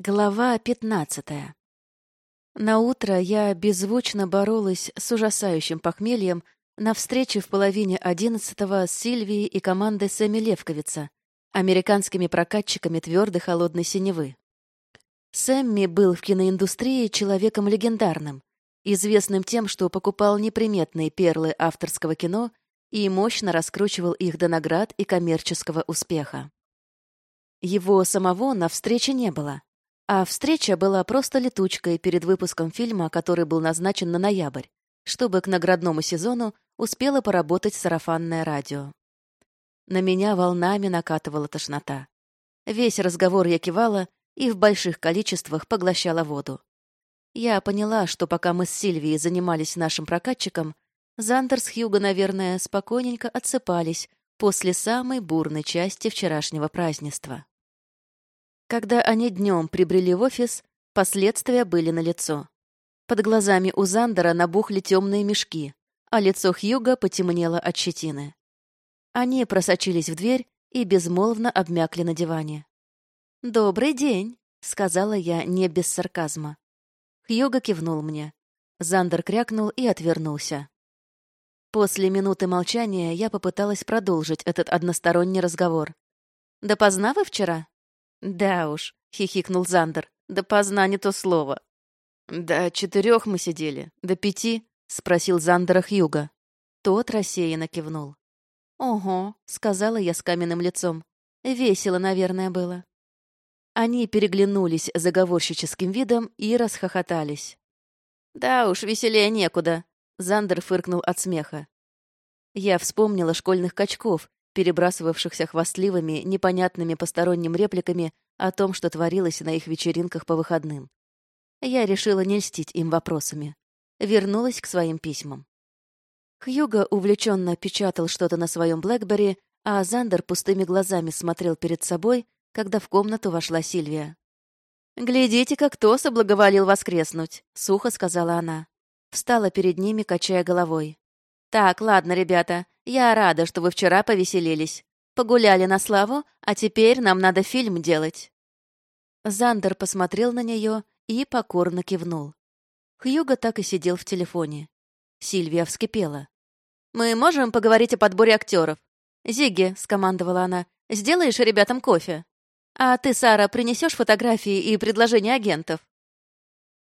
Глава пятнадцатая. На утро я беззвучно боролась с ужасающим похмельем на встрече в половине одиннадцатого с Сильвией и командой Сэмми Левковица, американскими прокатчиками твердой холодной синевы. Сэмми был в киноиндустрии человеком легендарным, известным тем, что покупал неприметные перлы авторского кино и мощно раскручивал их до наград и коммерческого успеха. Его самого на встрече не было — а встреча была просто летучкой перед выпуском фильма, который был назначен на ноябрь, чтобы к наградному сезону успело поработать сарафанное радио. На меня волнами накатывала тошнота. Весь разговор я кивала и в больших количествах поглощала воду. Я поняла, что пока мы с Сильвией занимались нашим прокатчиком, Зандер с Хьюго, наверное, спокойненько отсыпались после самой бурной части вчерашнего празднества. Когда они днем прибрели в офис, последствия были налицо. Под глазами у Зандера набухли темные мешки, а лицо Хьюга потемнело от щетины. Они просочились в дверь и безмолвно обмякли на диване. «Добрый день», — сказала я не без сарказма. Хьюга кивнул мне. Зандер крякнул и отвернулся. После минуты молчания я попыталась продолжить этот односторонний разговор. «Допоздна вы вчера?» «Да уж», — хихикнул Зандер, — «да поздна не то слово». «До четырех мы сидели, до пяти?» — спросил Зандера Хьюга. Тот рассеянно кивнул. «Ого», — сказала я с каменным лицом. «Весело, наверное, было». Они переглянулись заговорщическим видом и расхохотались. «Да уж, веселее некуда», — Зандер фыркнул от смеха. Я вспомнила школьных качков, перебрасывавшихся хвастливыми, непонятными посторонним репликами о том, что творилось на их вечеринках по выходным. Я решила не льстить им вопросами. Вернулась к своим письмам. Хьюго увлеченно печатал что-то на своем Блэкбери, а Зандер пустыми глазами смотрел перед собой, когда в комнату вошла Сильвия. «Глядите-ка, кто соблаговолил воскреснуть», — сухо сказала она. Встала перед ними, качая головой. «Так, ладно, ребята, я рада, что вы вчера повеселились. Погуляли на славу, а теперь нам надо фильм делать». Зандер посмотрел на нее и покорно кивнул. Хьюго так и сидел в телефоне. Сильвия вскипела. «Мы можем поговорить о подборе актеров?» «Зигги», — скомандовала она, — «сделаешь ребятам кофе? А ты, Сара, принесешь фотографии и предложения агентов?»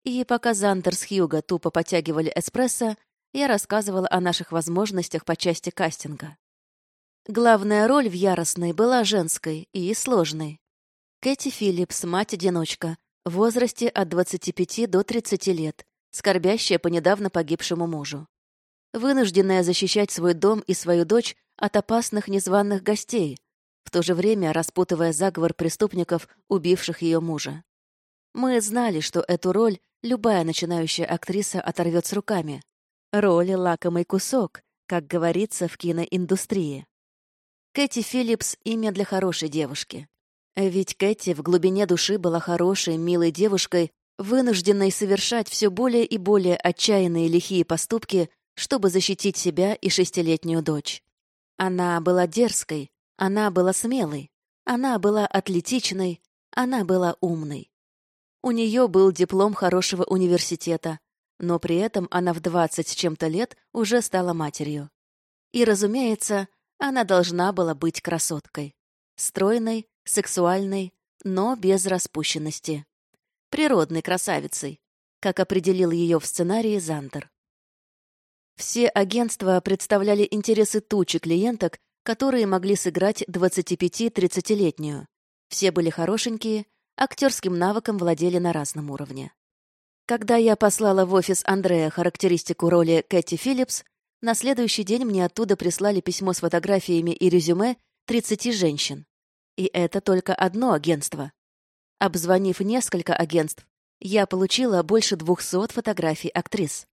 И пока Зандер с Хьюго тупо подтягивали эспрессо, я рассказывала о наших возможностях по части кастинга. Главная роль в «Яростной» была женской и сложной. Кэти Филлипс, мать-одиночка, в возрасте от 25 до 30 лет, скорбящая по недавно погибшему мужу. Вынужденная защищать свой дом и свою дочь от опасных незваных гостей, в то же время распутывая заговор преступников, убивших ее мужа. Мы знали, что эту роль любая начинающая актриса оторвет с руками. Роль — лакомый кусок, как говорится в киноиндустрии. Кэти Филлипс — имя для хорошей девушки. Ведь Кэти в глубине души была хорошей, милой девушкой, вынужденной совершать все более и более отчаянные лихие поступки, чтобы защитить себя и шестилетнюю дочь. Она была дерзкой, она была смелой, она была атлетичной, она была умной. У нее был диплом хорошего университета, но при этом она в двадцать с чем-то лет уже стала матерью. И, разумеется, она должна была быть красоткой. Стройной, сексуальной, но без распущенности. Природной красавицей, как определил ее в сценарии Зандер. Все агентства представляли интересы тучи клиенток, которые могли сыграть 25-30-летнюю. Все были хорошенькие, актерским навыком владели на разном уровне. Когда я послала в офис Андрея характеристику роли Кэти Филлипс, на следующий день мне оттуда прислали письмо с фотографиями и резюме 30 женщин. И это только одно агентство. Обзвонив несколько агентств, я получила больше 200 фотографий актрис.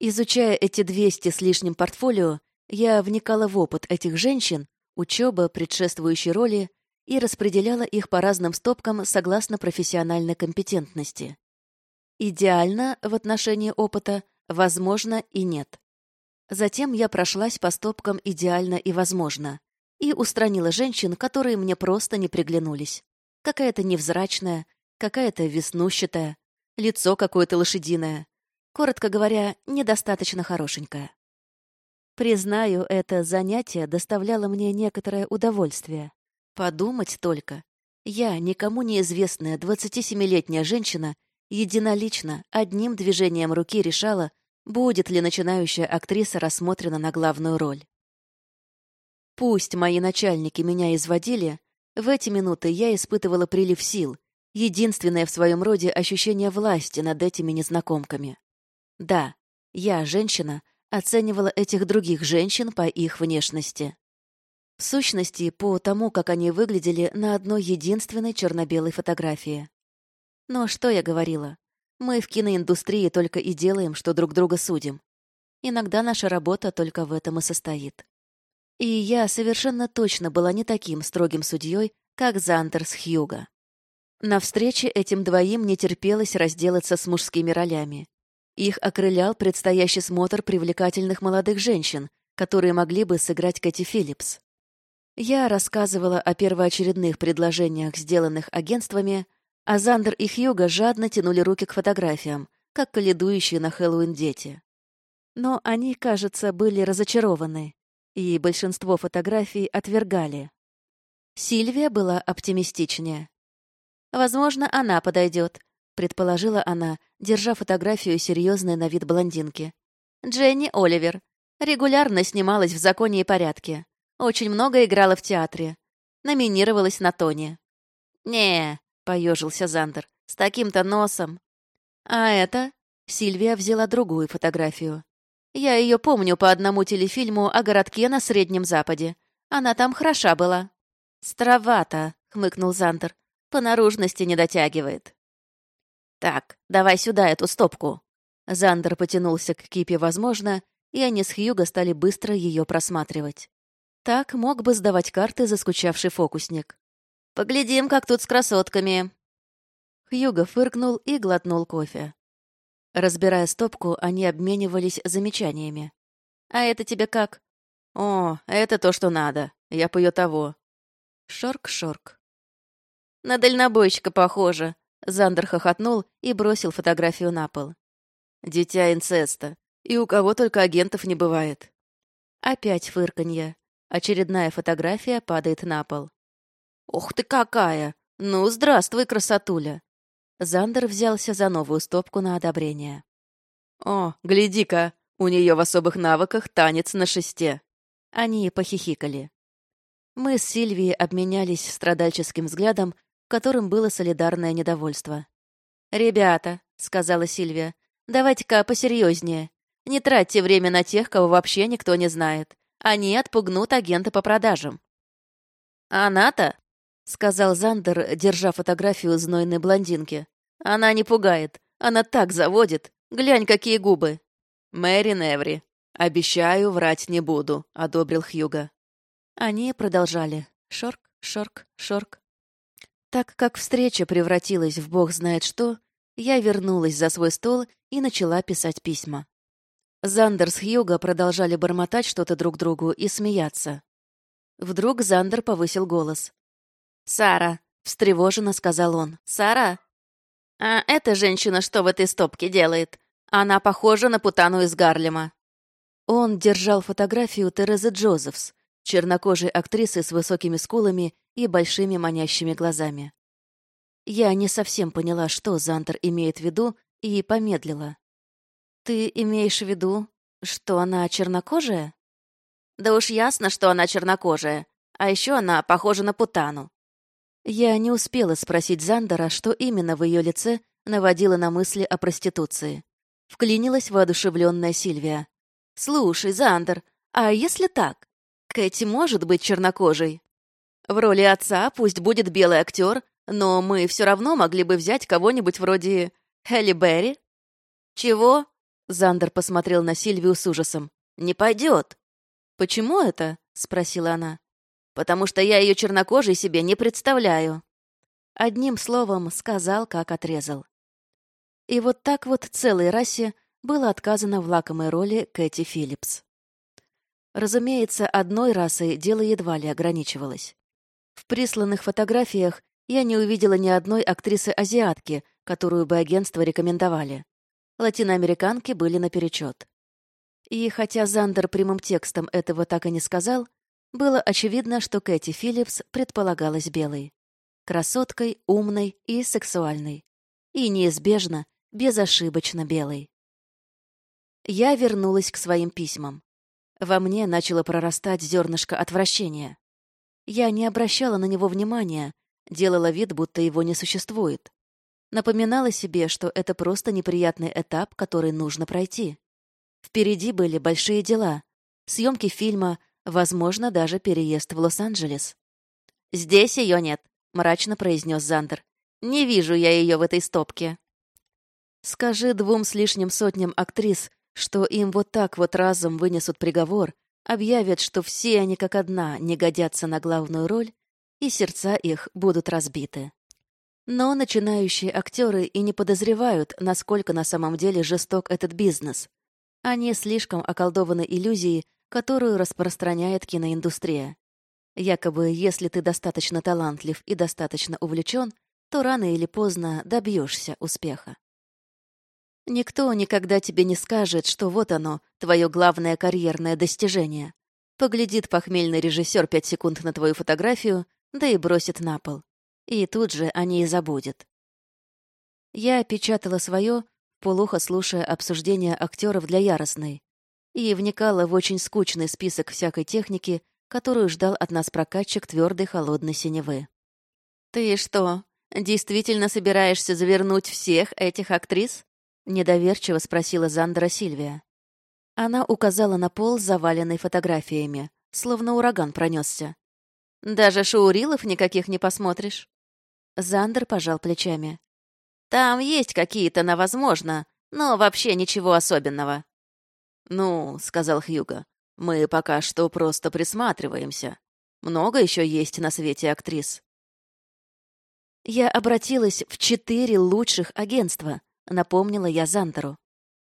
Изучая эти 200 с лишним портфолио, я вникала в опыт этих женщин, учеба, предшествующей роли, и распределяла их по разным стопкам согласно профессиональной компетентности. Идеально в отношении опыта, возможно и нет. Затем я прошлась по стопкам «идеально» и «возможно» и устранила женщин, которые мне просто не приглянулись. Какая-то невзрачная, какая-то веснущатая, лицо какое-то лошадиное. Коротко говоря, недостаточно хорошенькое. Признаю, это занятие доставляло мне некоторое удовольствие. Подумать только. Я, никому неизвестная 27-летняя женщина, единолично, одним движением руки решала, будет ли начинающая актриса рассмотрена на главную роль. Пусть мои начальники меня изводили, в эти минуты я испытывала прилив сил, единственное в своем роде ощущение власти над этими незнакомками. Да, я, женщина, оценивала этих других женщин по их внешности. В сущности, по тому, как они выглядели на одной единственной черно-белой фотографии. Но что я говорила? Мы в киноиндустрии только и делаем, что друг друга судим. Иногда наша работа только в этом и состоит. И я совершенно точно была не таким строгим судьей, как Зандерс Хьюга. На встрече этим двоим не терпелось разделаться с мужскими ролями. Их окрылял предстоящий смотр привлекательных молодых женщин, которые могли бы сыграть Кэти Филлипс. Я рассказывала о первоочередных предложениях, сделанных агентствами, а Зандер и Хьюга жадно тянули руки к фотографиям, как каледующие на Хэллоуин дети. Но они, кажется, были разочарованы и большинство фотографий отвергали. Сильвия была оптимистичнее. «Возможно, она подойдет», — предположила она, держа фотографию серьезной на вид блондинки. «Дженни Оливер. Регулярно снималась в «Законе и порядке». Очень много играла в театре. Номинировалась на Тони. «Не», — поежился Зандер, — «с таким-то носом». «А это?» — Сильвия взяла другую фотографию. Я ее помню по одному телефильму о городке на Среднем Западе. Она там хороша была». «Стравата», — хмыкнул Зандер. «По наружности не дотягивает». «Так, давай сюда эту стопку». Зандер потянулся к кипе «Возможно», и они с Хьюго стали быстро ее просматривать. Так мог бы сдавать карты заскучавший фокусник. «Поглядим, как тут с красотками». Хьюго фыркнул и глотнул кофе. Разбирая стопку, они обменивались замечаниями. «А это тебе как?» «О, это то, что надо. Я пою того». Шорк-шорк. «На дальнобойщика похоже», — Зандер хохотнул и бросил фотографию на пол. «Дитя инцеста. И у кого только агентов не бывает». Опять фырканье. Очередная фотография падает на пол. «Ух ты какая! Ну, здравствуй, красотуля!» Зандер взялся за новую стопку на одобрение. «О, гляди-ка, у нее в особых навыках танец на шесте». Они похихикали. Мы с Сильвией обменялись страдальческим взглядом, в котором было солидарное недовольство. «Ребята», — сказала Сильвия, — «давайте-ка посерьезнее. Не тратьте время на тех, кого вообще никто не знает. Они отпугнут агента по продажам». «Она-то?» — сказал Зандер, держа фотографию знойной блондинки. «Она не пугает. Она так заводит. Глянь, какие губы!» «Мэри Неври. Обещаю, врать не буду», — одобрил Хьюга. Они продолжали. Шорк, шорк, шорк. Так как встреча превратилась в бог знает что, я вернулась за свой стол и начала писать письма. Зандер с Хьюго продолжали бормотать что-то друг другу и смеяться. Вдруг Зандер повысил голос. «Сара», — встревоженно сказал он. «Сара? А эта женщина что в этой стопке делает? Она похожа на Путану из Гарлема». Он держал фотографию Терезы Джозефс, чернокожей актрисы с высокими скулами и большими манящими глазами. Я не совсем поняла, что Зантер имеет в виду, и помедлила. «Ты имеешь в виду, что она чернокожая?» «Да уж ясно, что она чернокожая. А еще она похожа на Путану. Я не успела спросить Зандера, что именно в ее лице наводило на мысли о проституции. Вклинилась воодушевленная Сильвия. «Слушай, Зандер, а если так? Кэти может быть чернокожей? В роли отца пусть будет белый актер, но мы все равно могли бы взять кого-нибудь вроде Хелли Берри». «Чего?» — Зандер посмотрел на Сильвию с ужасом. «Не пойдет». «Почему это?» — спросила она потому что я ее чернокожей себе не представляю». Одним словом, сказал, как отрезал. И вот так вот целой расе было отказано в лакомой роли Кэти Филлипс. Разумеется, одной расой дело едва ли ограничивалось. В присланных фотографиях я не увидела ни одной актрисы-азиатки, которую бы агентство рекомендовали. Латиноамериканки были наперечет. И хотя Зандер прямым текстом этого так и не сказал, было очевидно, что Кэти Филлипс предполагалась белой. Красоткой, умной и сексуальной. И неизбежно, безошибочно белой. Я вернулась к своим письмам. Во мне начало прорастать зернышко отвращения. Я не обращала на него внимания, делала вид, будто его не существует. Напоминала себе, что это просто неприятный этап, который нужно пройти. Впереди были большие дела. Съемки фильма, возможно, даже переезд в Лос-Анджелес. «Здесь ее нет», — мрачно произнес Зандер. «Не вижу я ее в этой стопке». Скажи двум с лишним сотням актрис, что им вот так вот разом вынесут приговор, объявят, что все они как одна не годятся на главную роль, и сердца их будут разбиты. Но начинающие актеры и не подозревают, насколько на самом деле жесток этот бизнес. Они слишком околдованы иллюзией, которую распространяет киноиндустрия. Якобы, если ты достаточно талантлив и достаточно увлечен, то рано или поздно добьешься успеха. Никто никогда тебе не скажет, что вот оно, твое главное карьерное достижение. Поглядит похмельный режиссер пять секунд на твою фотографию, да и бросит на пол. И тут же о ней забудет. Я печатала свое, полухо слушая обсуждения актеров для яростной, и вникала в очень скучный список всякой техники, которую ждал от нас прокатчик твердой холодной синевы. «Ты что, действительно собираешься завернуть всех этих актрис?» — недоверчиво спросила Зандра Сильвия. Она указала на пол, заваленный фотографиями, словно ураган пронесся. «Даже шаурилов никаких не посмотришь?» Зандер пожал плечами. «Там есть какие-то на возможно, но вообще ничего особенного». «Ну», — сказал Хьюго, — «мы пока что просто присматриваемся. Много еще есть на свете актрис». Я обратилась в четыре лучших агентства, напомнила я Зандеру.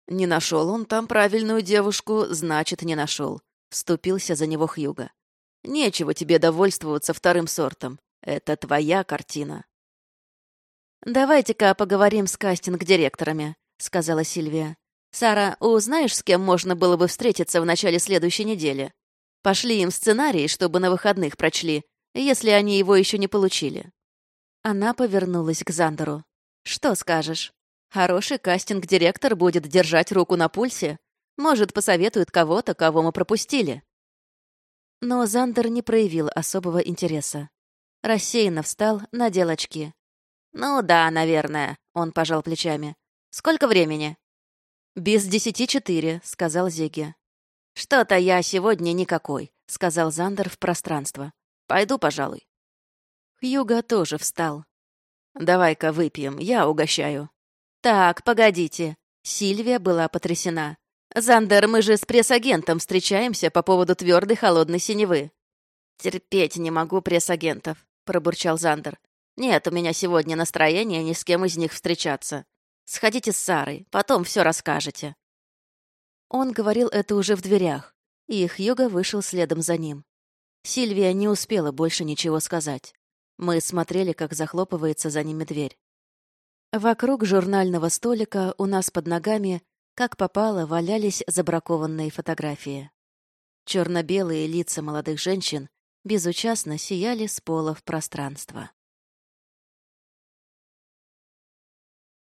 «Не нашел он там правильную девушку, значит, не нашел», — вступился за него Хьюго. «Нечего тебе довольствоваться вторым сортом. Это твоя картина». «Давайте-ка поговорим с кастинг-директорами», — сказала Сильвия. «Сара, узнаешь, с кем можно было бы встретиться в начале следующей недели? Пошли им сценарий, чтобы на выходных прочли, если они его еще не получили». Она повернулась к Зандеру. «Что скажешь? Хороший кастинг-директор будет держать руку на пульсе? Может, посоветует кого-то, кого мы пропустили?» Но Зандер не проявил особого интереса. Рассеянно встал, надел очки. «Ну да, наверное», — он пожал плечами. «Сколько времени?» «Без десяти четыре», — сказал Зиги. «Что-то я сегодня никакой», — сказал Зандер в пространство. «Пойду, пожалуй». Хьюга тоже встал. «Давай-ка выпьем, я угощаю». «Так, погодите». Сильвия была потрясена. «Зандер, мы же с пресс-агентом встречаемся по поводу твердой холодной синевы». «Терпеть не могу пресс-агентов», — пробурчал Зандер. «Нет у меня сегодня настроения ни с кем из них встречаться. Сходите с Сарой, потом все расскажете». Он говорил это уже в дверях, и Хьюго вышел следом за ним. Сильвия не успела больше ничего сказать. Мы смотрели, как захлопывается за ними дверь. Вокруг журнального столика у нас под ногами, как попало, валялись забракованные фотографии. Черно-белые лица молодых женщин безучастно сияли с пола в пространство.